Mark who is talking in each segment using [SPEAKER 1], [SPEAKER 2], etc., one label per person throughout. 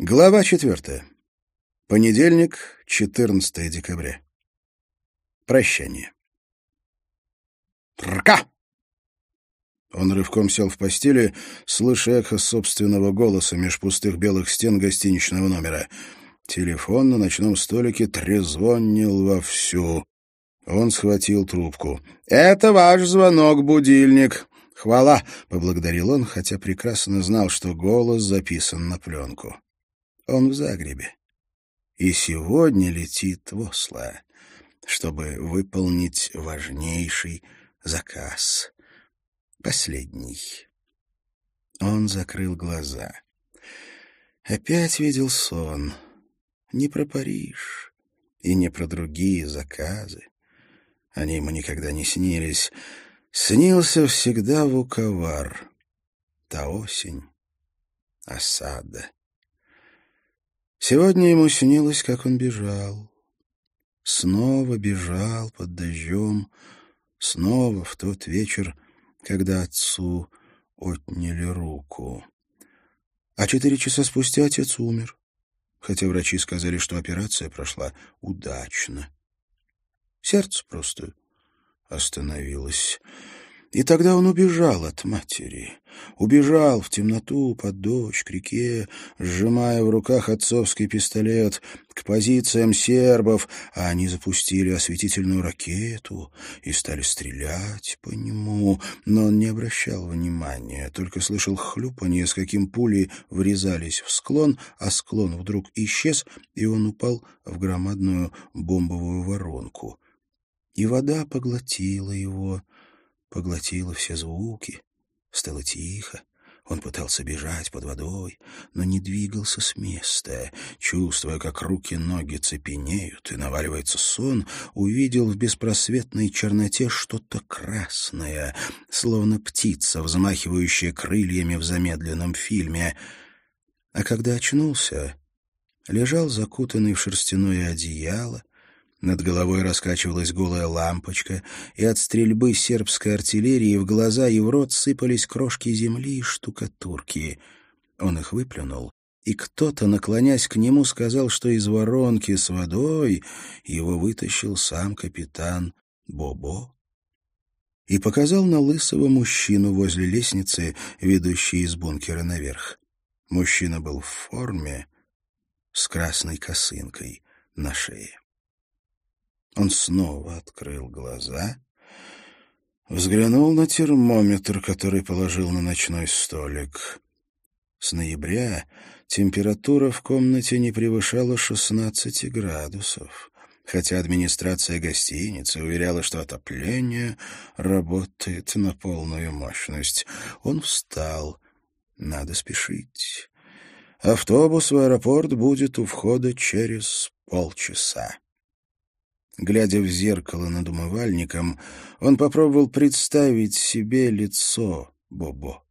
[SPEAKER 1] Глава четвертая. Понедельник, 14 декабря. Прощание. «Рка!» Он рывком сел в постели, слыша эхо собственного голоса меж пустых белых стен гостиничного номера. Телефон на ночном столике трезвонил вовсю. Он схватил трубку. «Это ваш звонок, будильник!» «Хвала!» — поблагодарил он, хотя прекрасно знал, что голос записан на пленку. Он в Загребе. И сегодня летит в Осло, чтобы выполнить важнейший заказ. Последний. Он закрыл глаза. Опять видел сон. Не про Париж и не про другие заказы. Они ему никогда не снились. Снился всегда Вуковар. Та осень. Осада. Сегодня ему снилось, как он бежал. Снова бежал под дождем, снова в тот вечер, когда отцу отняли руку. А четыре часа спустя отец умер, хотя врачи сказали, что операция прошла удачно. Сердце просто остановилось. И тогда он убежал от матери. Убежал в темноту, под дождь, к реке, сжимая в руках отцовский пистолет, к позициям сербов, а они запустили осветительную ракету и стали стрелять по нему. Но он не обращал внимания, только слышал хлюпанье, с каким пули врезались в склон, а склон вдруг исчез, и он упал в громадную бомбовую воронку. И вода поглотила его, поглотила все звуки. Стало тихо. Он пытался бежать под водой, но не двигался с места. Чувствуя, как руки-ноги цепенеют и наваливается сон, увидел в беспросветной черноте что-то красное, словно птица, взмахивающая крыльями в замедленном фильме. А когда очнулся, лежал закутанный в шерстяное одеяло, над головой раскачивалась голая лампочка, и от стрельбы сербской артиллерии в глаза и в рот сыпались крошки земли и штукатурки. Он их выплюнул, и кто-то, наклонясь к нему, сказал, что из воронки с водой его вытащил сам капитан Бобо. И показал на лысого мужчину возле лестницы, ведущей из бункера наверх. Мужчина был в форме с красной косынкой на шее. Он снова открыл глаза, взглянул на термометр, который положил на ночной столик. С ноября температура в комнате не превышала 16 градусов, хотя администрация гостиницы уверяла, что отопление работает на полную мощность. Он встал. Надо спешить. Автобус в аэропорт будет у входа через полчаса. Глядя в зеркало над умывальником, он попробовал представить себе лицо Бобо.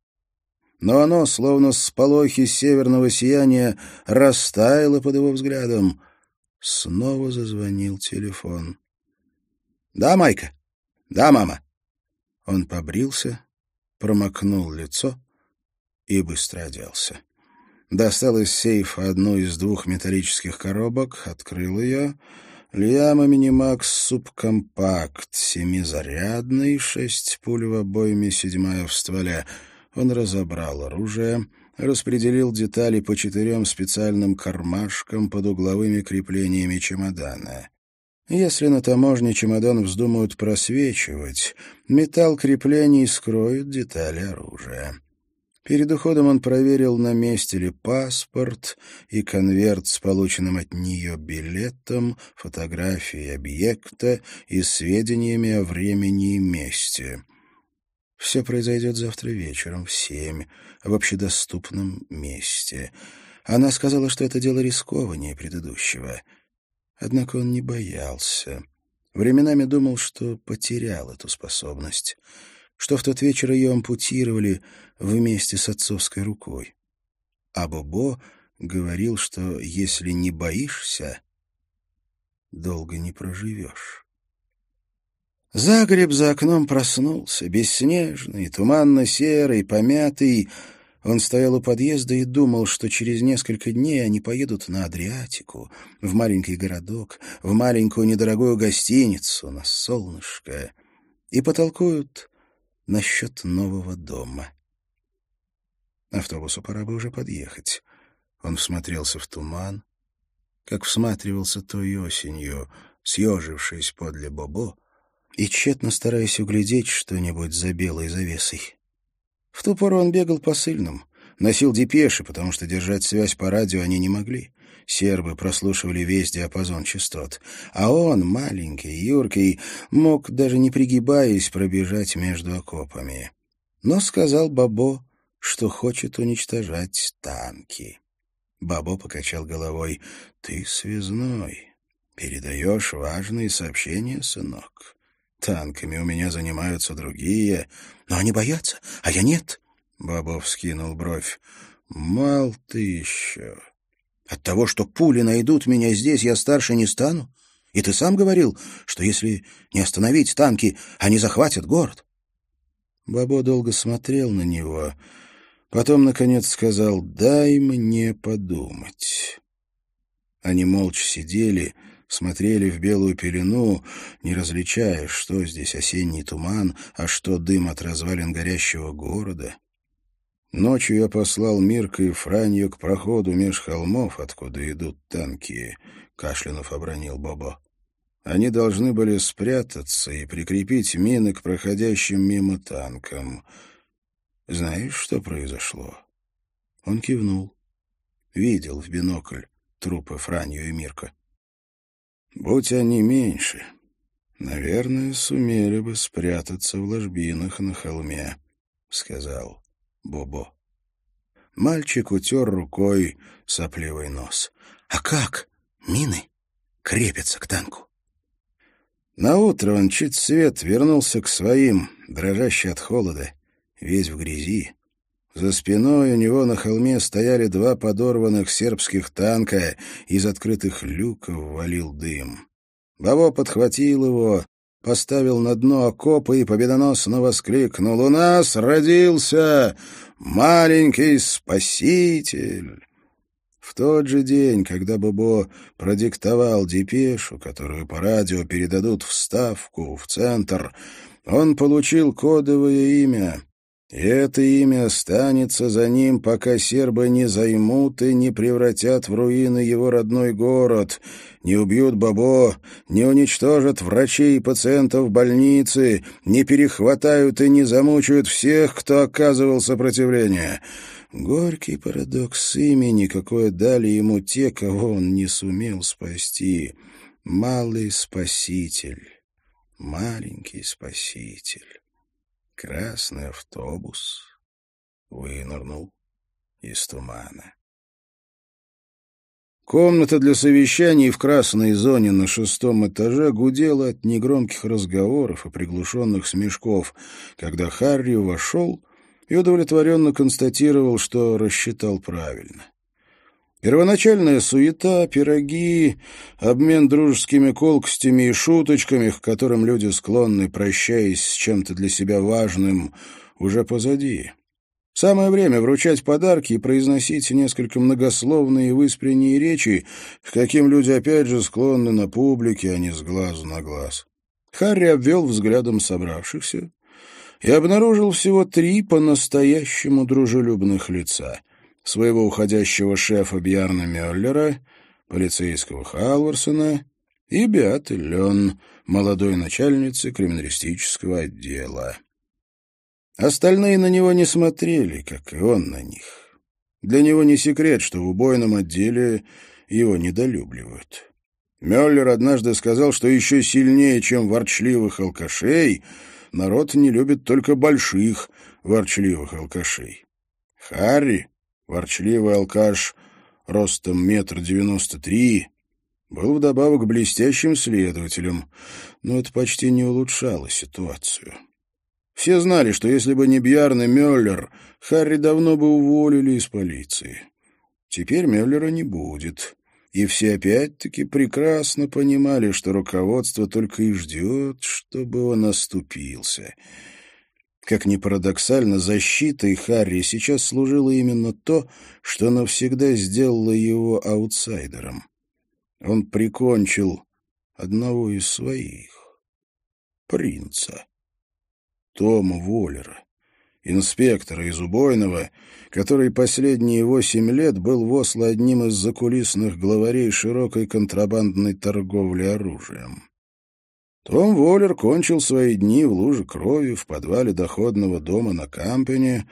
[SPEAKER 1] Но оно, словно сполохи северного сияния, растаяло под его взглядом. Снова зазвонил телефон. «Да, Майка? Да, мама?» Он побрился, промокнул лицо и быстро оделся. Достал из сейфа одну из двух металлических коробок, открыл ее — Лиама Минимакс Субкомпакт, семизарядный, шесть пуль в обойме, седьмая в стволе. Он разобрал оружие, распределил детали по четырем специальным кармашкам под угловыми креплениями чемодана. Если на таможне чемодан вздумают просвечивать, металл креплений скроет детали оружия. Перед уходом он проверил, на месте ли паспорт и конверт с полученным от нее билетом, фотографией объекта и сведениями о времени и месте. Все произойдет завтра вечером в семь, в общедоступном месте. Она сказала, что это дело рискованнее предыдущего. Однако он не боялся. Временами думал, что потерял эту способность что в тот вечер ее ампутировали вместе с отцовской рукой. А Бобо говорил, что если не боишься, долго не проживешь. Загреб за окном проснулся, бесснежный, туманно-серый, помятый. Он стоял у подъезда и думал, что через несколько дней они поедут на Адриатику, в маленький городок, в маленькую недорогую гостиницу на солнышко и потолкуют насчет нового дома. Автобусу пора бы уже подъехать. Он всмотрелся в туман, как всматривался той осенью, съежившись подле Бобо, и тщетно стараясь углядеть что-нибудь за белой завесой. В ту пору он бегал посыльным, носил депеши, потому что держать связь по радио они не могли. Сербы прослушивали весь диапазон частот, а он, маленький, юркий, мог, даже не пригибаясь, пробежать между окопами. Но сказал Бабо, что хочет уничтожать танки. Бабо покачал головой. «Ты связной. Передаешь важные сообщения, сынок. Танками у меня занимаются другие. Но они боятся, а я нет». Бабо вскинул бровь. «Мал ты еще. От того, что пули найдут меня здесь, я старше не стану? И ты сам говорил, что если не остановить танки, они захватят город». Бабо долго смотрел на него, — Потом, наконец, сказал «дай мне подумать». Они молча сидели, смотрели в белую пелену, не различая, что здесь осенний туман, а что дым от развалин горящего города. Ночью я послал Мирка и Франью к проходу меж холмов, откуда идут танки, — кашлянув обронил Бобо. Они должны были спрятаться и прикрепить мины к проходящим мимо танкам — знаешь, что произошло?» Он кивнул. Видел в бинокль трупы Франью и Мирка. «Будь они меньше, наверное, сумели бы спрятаться в ложбинах на холме», — сказал Бобо. Мальчик утер рукой сопливый нос. «А как? Мины крепятся к танку?» Наутро он чуть свет вернулся к своим, дрожащий от холода, весь в грязи. За спиной у него на холме стояли два подорванных сербских танка, из открытых люков валил дым. Баво подхватил его, поставил на дно окопа и победоносно воскликнул «У нас родился маленький спаситель!» В тот же день, когда Бобо продиктовал депешу, которую по радио передадут в Ставку, в центр, он получил кодовое имя и это имя останется за ним, пока сербы не займут и не превратят в руины его родной город, не убьют Бабо, не уничтожат врачей и пациентов больницы, не перехватают и не замучают всех, кто оказывал сопротивление. Горький парадокс имени, какое дали ему те, кого он не сумел спасти. Малый спаситель, маленький спаситель. Красный автобус вынырнул из тумана. Комната для совещаний в красной зоне на шестом этаже гудела от негромких разговоров и приглушенных смешков, когда Харри вошел и удовлетворенно констатировал, что рассчитал правильно. Первоначальная суета, пироги, обмен дружескими колкостями и шуточками, к которым люди склонны, прощаясь с чем-то для себя важным, уже позади. Самое время вручать подарки и произносить несколько многословные и выспренние речи, к каким люди опять же склонны на публике, а не с глазу на глаз. Харри обвел взглядом собравшихся и обнаружил всего три по-настоящему дружелюбных лица — своего уходящего шефа Бьярна Мюллера, полицейского Халварсона и Беаты Лен, молодой начальницы криминалистического отдела. Остальные на него не смотрели, как и он на них. Для него не секрет, что в убойном отделе его недолюбливают. Мюллер однажды сказал, что еще сильнее, чем ворчливых алкашей, народ не любит только больших ворчливых алкашей. Харри Ворчливый алкаш ростом метр девяносто три был вдобавок блестящим следователем, но это почти не улучшало ситуацию. Все знали, что если бы не Бьярн и Мюллер, Харри давно бы уволили из полиции. Теперь Мюллера не будет. И все опять-таки прекрасно понимали, что руководство только и ждет, чтобы он оступился — Как ни парадоксально, защитой Харри сейчас служило именно то, что навсегда сделало его аутсайдером. Он прикончил одного из своих, принца, Тома Воллера, инспектора из убойного, который последние восемь лет был в Осло одним из закулисных главарей широкой контрабандной торговли оружием. Том Воллер кончил свои дни в луже крови в подвале доходного дома на Кампене,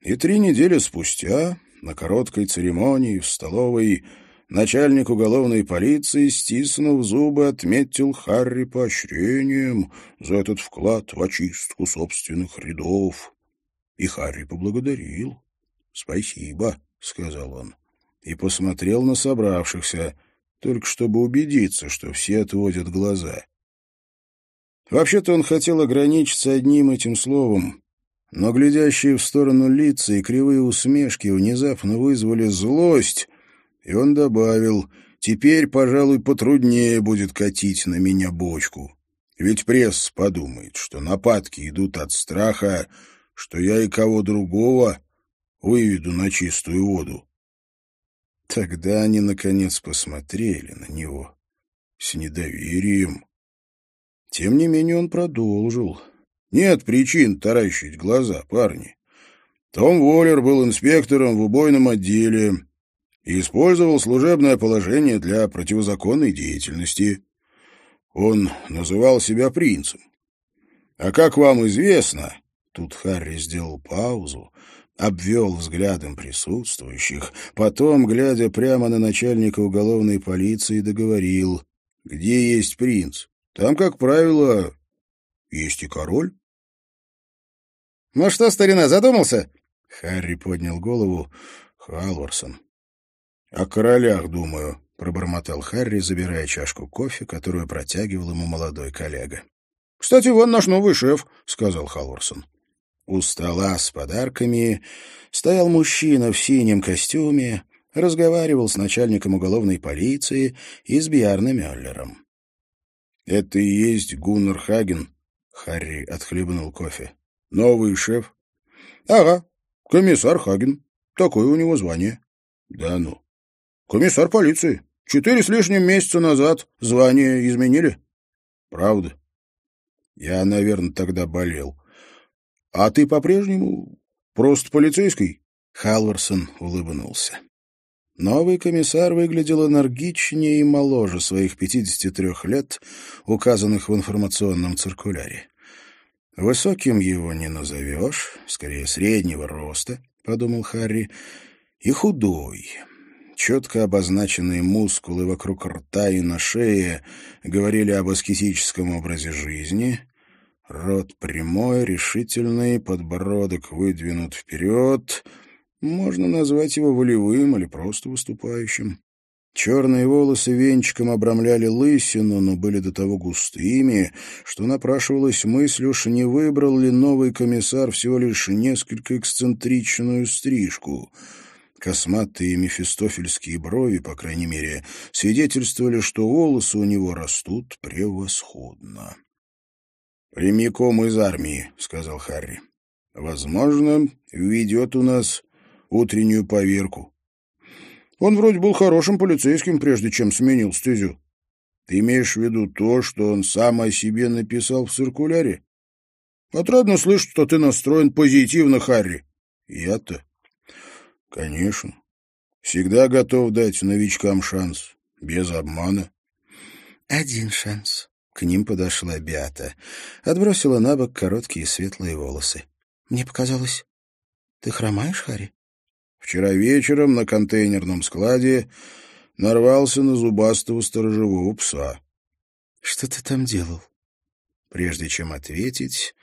[SPEAKER 1] и три недели спустя, на короткой церемонии в столовой, начальник уголовной полиции, стиснув зубы, отметил Харри поощрением за этот вклад в очистку собственных рядов. И Харри поблагодарил. «Спасибо», — сказал он, и посмотрел на собравшихся, только чтобы убедиться, что все отводят глаза. Вообще-то он хотел ограничиться одним этим словом, но глядящие в сторону лица и кривые усмешки внезапно вызвали злость, и он добавил, «Теперь, пожалуй, потруднее будет катить на меня бочку. Ведь пресс подумает, что нападки идут от страха, что я и кого другого выведу на чистую воду». Тогда они, наконец, посмотрели на него с недоверием. Тем не менее он продолжил. Нет причин таращить глаза, парни. Том Воллер был инспектором в убойном отделе и использовал служебное положение для противозаконной деятельности. Он называл себя принцем. А как вам известно, тут Харри сделал паузу, обвел взглядом присутствующих, потом, глядя прямо на начальника уголовной полиции, договорил, где есть принц. Там, как правило, есть и король. — Ну что, старина, задумался? Харри поднял голову. — Халварсон. — О королях думаю, — пробормотал Харри, забирая чашку кофе, которую протягивал ему молодой коллега. — Кстати, вон наш новый шеф, — сказал Халварсон. У стола с подарками стоял мужчина в синем костюме, разговаривал с начальником уголовной полиции и с Бьярном Мюллером. «Это и есть Гуннар Хаген», — Харри отхлебнул кофе. «Новый шеф?» «Ага, комиссар Хаген. Такое у него звание». «Да ну». «Комиссар полиции. Четыре с лишним месяца назад звание изменили». «Правда?» «Я, наверное, тогда болел». «А ты по-прежнему просто полицейский?» Халварсон улыбнулся. Новый комиссар выглядел энергичнее и моложе своих 53 лет, указанных в информационном циркуляре. Высоким его не назовешь, скорее среднего роста, — подумал Харри, — и худой. Четко обозначенные мускулы вокруг рта и на шее говорили об аскетическом образе жизни. Рот прямой, решительный, подбородок выдвинут вперед — можно назвать его волевым или просто выступающим. Черные волосы венчиком обрамляли лысину, но были до того густыми, что напрашивалась мысль, уж не выбрал ли новый комиссар всего лишь несколько эксцентричную стрижку. Косматые мефистофельские брови, по крайней мере, свидетельствовали, что волосы у него растут превосходно. «Прямиком из армии», — сказал Харри. «Возможно, ведет у нас утреннюю поверку. Он вроде был хорошим полицейским, прежде чем сменил стезю. Ты имеешь в виду то, что он сам о себе написал в циркуляре? Отрадно слышать, что ты настроен позитивно, Харри. Я-то? Конечно. Всегда готов дать новичкам шанс. Без обмана. Один шанс. К ним подошла Беата. Отбросила на бок короткие светлые волосы. Мне показалось, ты хромаешь, Харри? Вчера вечером на контейнерном складе нарвался на зубастого сторожевого пса. — Что ты там делал? Прежде чем ответить,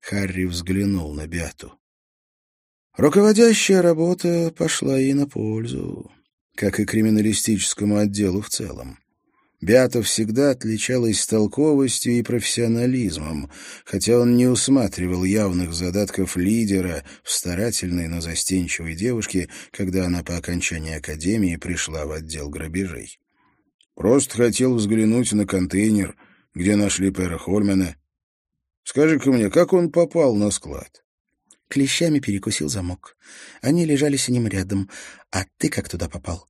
[SPEAKER 1] Харри взглянул на Бяту. Руководящая работа пошла ей на пользу, как и криминалистическому отделу в целом. Бята всегда отличалась толковостью и профессионализмом, хотя он не усматривал явных задатков лидера в старательной, но застенчивой девушке, когда она по окончании академии пришла в отдел грабежей. Просто хотел взглянуть на контейнер, где нашли Пэра Хольмена. Скажи-ка мне, как он попал на склад?
[SPEAKER 2] Клещами перекусил замок. Они лежали с ним рядом. А ты как туда попал?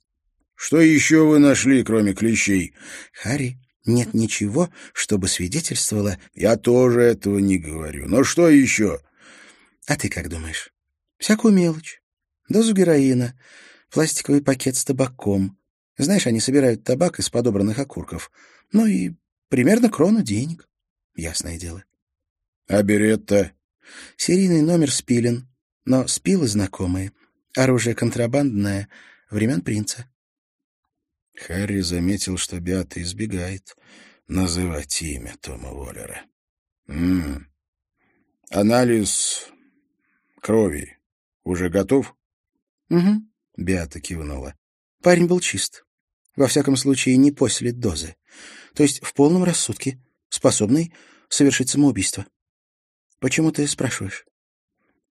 [SPEAKER 1] Что еще вы нашли, кроме клещей?
[SPEAKER 2] Харри, нет ничего, чтобы свидетельствовало...
[SPEAKER 1] Я тоже этого не говорю. Но что еще?
[SPEAKER 2] А ты как думаешь? Всякую мелочь. Дозу героина, пластиковый пакет с табаком. Знаешь, они собирают табак из подобранных окурков. Ну и примерно крону денег. Ясное дело.
[SPEAKER 1] А берет-то?
[SPEAKER 2] Серийный номер спилен, но спилы знакомые. Оружие контрабандное, времен принца.
[SPEAKER 1] Харри заметил, что Беата избегает называть имя Тома Воллера. М -м. Анализ крови уже готов?
[SPEAKER 2] Угу, Беата кивнула. Парень был чист. Во всяком случае, не после дозы. То есть в полном рассудке, способный совершить самоубийство. Почему ты спрашиваешь?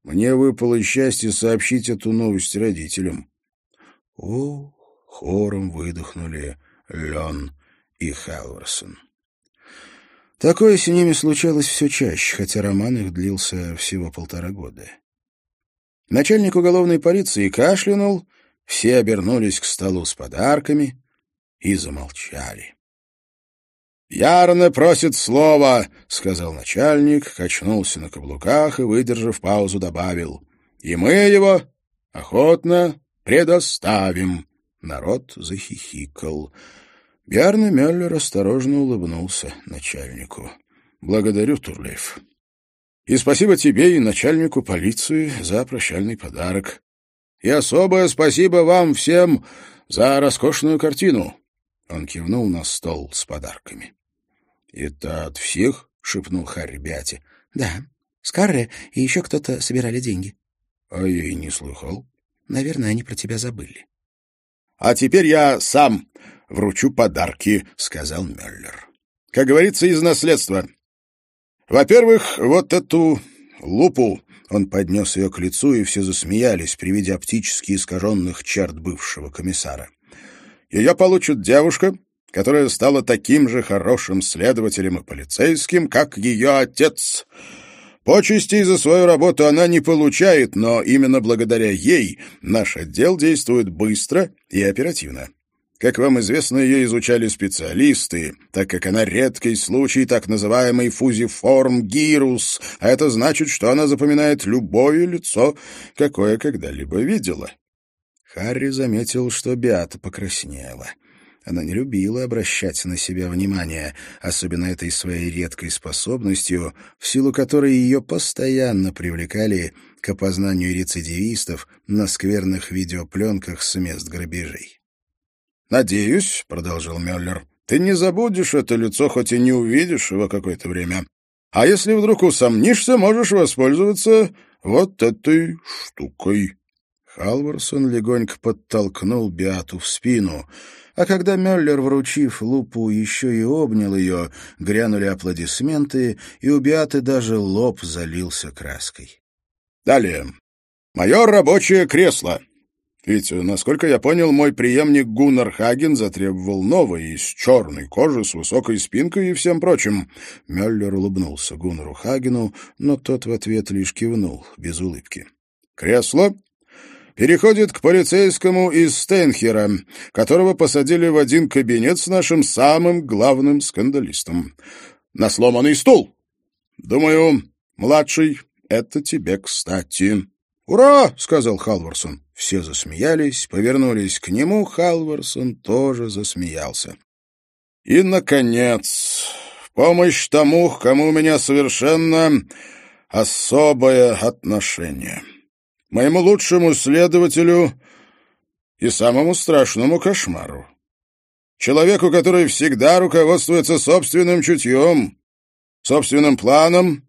[SPEAKER 1] Мне выпало счастье сообщить эту новость родителям. О, хором выдохнули Лен и Халварсон. Такое с ними случалось все чаще, хотя роман их длился всего полтора года. Начальник уголовной полиции кашлянул, все обернулись к столу с подарками и замолчали. «Ярно просит слова», — сказал начальник, качнулся на каблуках и, выдержав паузу, добавил. «И мы его охотно предоставим». Народ захихикал. Бjarne Мюллер осторожно улыбнулся начальнику. «Благодарю, Турлейф. И спасибо тебе и начальнику полиции за прощальный подарок. И особое спасибо вам всем за роскошную картину». Он кивнул на стол с подарками. «Это от всех?» — шепнул Харри Биати.
[SPEAKER 2] «Да. Скарре и еще кто-то собирали деньги».
[SPEAKER 1] «А я и не слыхал».
[SPEAKER 2] «Наверное, они про тебя забыли».
[SPEAKER 1] «А теперь я сам вручу подарки», — сказал Мюллер. «Как говорится, из наследства. Во-первых, вот эту лупу». Он поднес ее к лицу, и все засмеялись при виде оптически искаженных черт бывшего комиссара. «Ее получит девушка, которая стала таким же хорошим следователем и полицейским, как ее отец. Почестей за свою работу она не получает, но именно благодаря ей наш отдел действует быстро и оперативно. Как вам известно, ее изучали специалисты, так как она редкий случай так называемый фузиформ гирус, а это значит, что она запоминает любое лицо, какое когда-либо видела. Харри заметил, что Беата покраснела. Она не любила обращать на себя внимание, особенно этой своей редкой способностью, в силу которой ее постоянно привлекали к опознанию рецидивистов на скверных видеопленках с мест грабежей. «Надеюсь», — продолжил Мюллер, — «ты не забудешь это лицо, хоть и не увидишь его какое-то время. А если вдруг усомнишься, можешь воспользоваться вот этой штукой». Халварсон легонько подтолкнул Биату в спину — а когда Мюллер, вручив лупу, еще и обнял ее, грянули аплодисменты, и у Биаты даже лоб залился краской. «Далее. Мое рабочее кресло. Ведь, насколько я понял, мой преемник Гуннар Хаген затребовал новое, из черной кожи, с высокой спинкой и всем прочим». Мюллер улыбнулся Гуннару Хагену, но тот в ответ лишь кивнул, без улыбки. «Кресло переходит к полицейскому из Стейнхера, которого посадили в один кабинет с нашим самым главным скандалистом. На сломанный стул. Думаю, младший, это тебе кстати. «Ура!» — сказал Халварсон. Все засмеялись, повернулись к нему, Халварсон тоже засмеялся. «И, наконец, помощь тому, к кому у меня совершенно особое отношение» моему лучшему следователю и самому страшному кошмару. Человеку, который всегда руководствуется собственным чутьем, собственным планом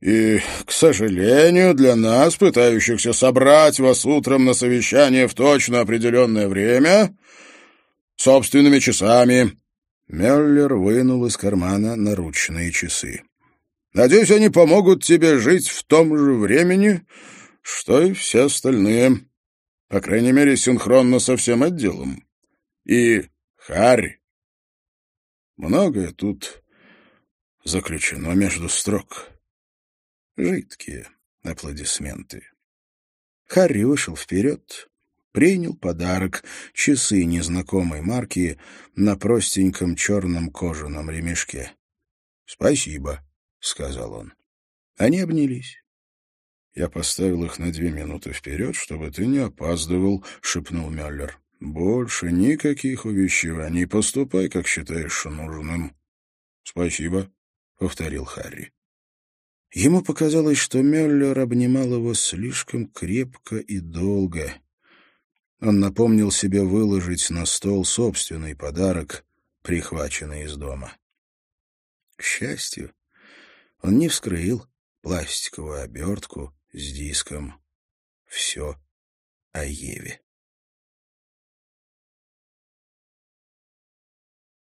[SPEAKER 1] и, к сожалению, для нас, пытающихся собрать вас утром на совещание в точно определенное время, собственными часами. Меллер вынул из кармана наручные часы. Надеюсь, они помогут тебе жить в том же времени, что и все остальные. По крайней мере, синхронно со всем отделом. И Харри. Многое тут заключено между строк. Жидкие аплодисменты. Харри вышел вперед, принял подарок — часы незнакомой марки на простеньком черном кожаном ремешке. «Спасибо», — сказал он. Они обнялись. «Я поставил их на две минуты вперед, чтобы ты не опаздывал», — шепнул Мюллер. «Больше никаких увещеваний. Поступай, как считаешь нужным». «Спасибо», — повторил Харри. Ему показалось, что Мюллер обнимал его слишком крепко и долго. Он напомнил себе выложить на стол собственный подарок, прихваченный из дома. К счастью, он не вскрыл пластиковую обертку с диском «Все о Еве».